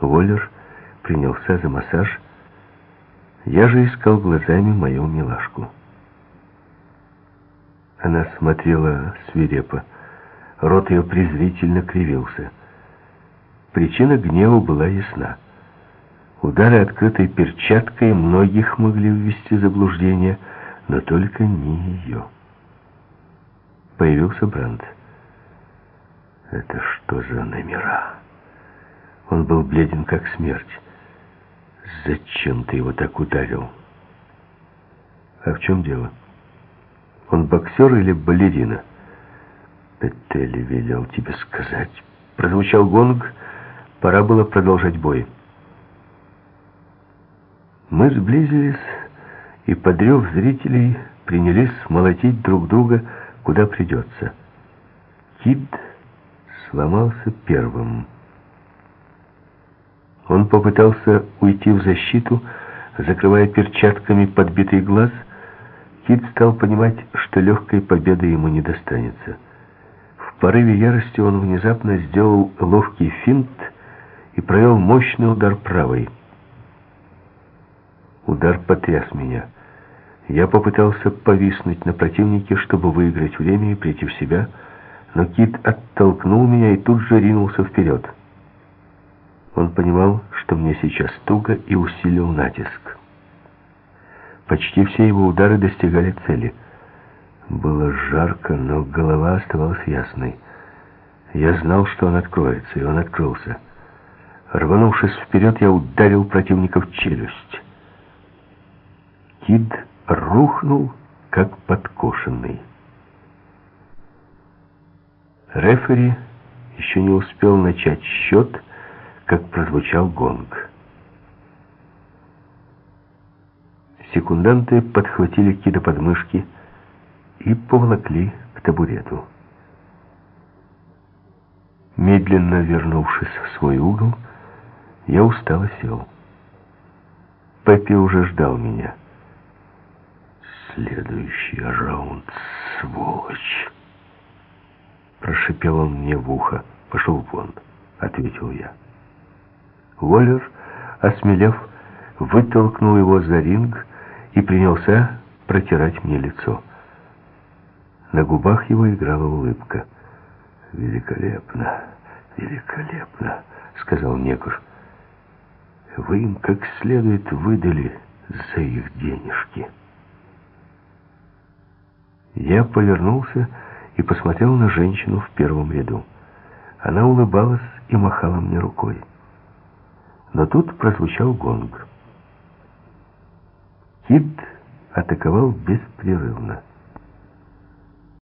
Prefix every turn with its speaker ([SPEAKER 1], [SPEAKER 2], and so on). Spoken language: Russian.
[SPEAKER 1] Воллер принялся за массаж. Я же искал глазами мою милашку. Она смотрела свирепо. Рот ее презрительно кривился. Причина гнева была ясна. Удары открытой перчаткой многих могли ввести в заблуждение, но только не ее. Появился Бранд. Это что за номера? Он был бледен, как смерть. Зачем ты его так ударил? А в чем дело? Он боксер или балерина? Петели велел тебе сказать. Прозвучал гонг, пора было продолжать бой. Мы сблизились и, подрев зрителей, принялись молотить друг друга, куда придется. Кид сломался первым. Он попытался уйти в защиту, закрывая перчатками подбитый глаз. Кит стал понимать, что легкой победы ему не достанется. В порыве ярости он внезапно сделал ловкий финт и провел мощный удар правой. Удар потряс меня. Я попытался повиснуть на противнике, чтобы выиграть время и прийти в себя, но Кит оттолкнул меня и тут же ринулся вперед. Он понимал, что мне сейчас туго и усилил натиск. Почти все его удары достигали цели. Было жарко, но голова оставалась ясной. Я знал, что он откроется, и он открылся. Рванувшись вперед, я ударил противника в челюсть. Кид рухнул, как подкошенный. Рефери еще не успел начать счет, как прозвучал гонг. Секунданты подхватили Кида под мышки и поволокли к табурету. Медленно вернувшись в свой угол, я устало сел. Пеппи уже ждал меня. «Следующий раунд, сволочь!» Прошипел он мне в ухо. «Пошел вон», — ответил я. Воллер, осмелев, вытолкнул его за ринг и принялся протирать мне лицо. На губах его играла улыбка. «Великолепно, великолепно», — сказал негр. «Вы им как следует выдали за их денежки». Я повернулся и посмотрел на женщину в первом ряду. Она улыбалась и махала мне рукой. Но тут прозвучал гонг. Кид атаковал беспрерывно.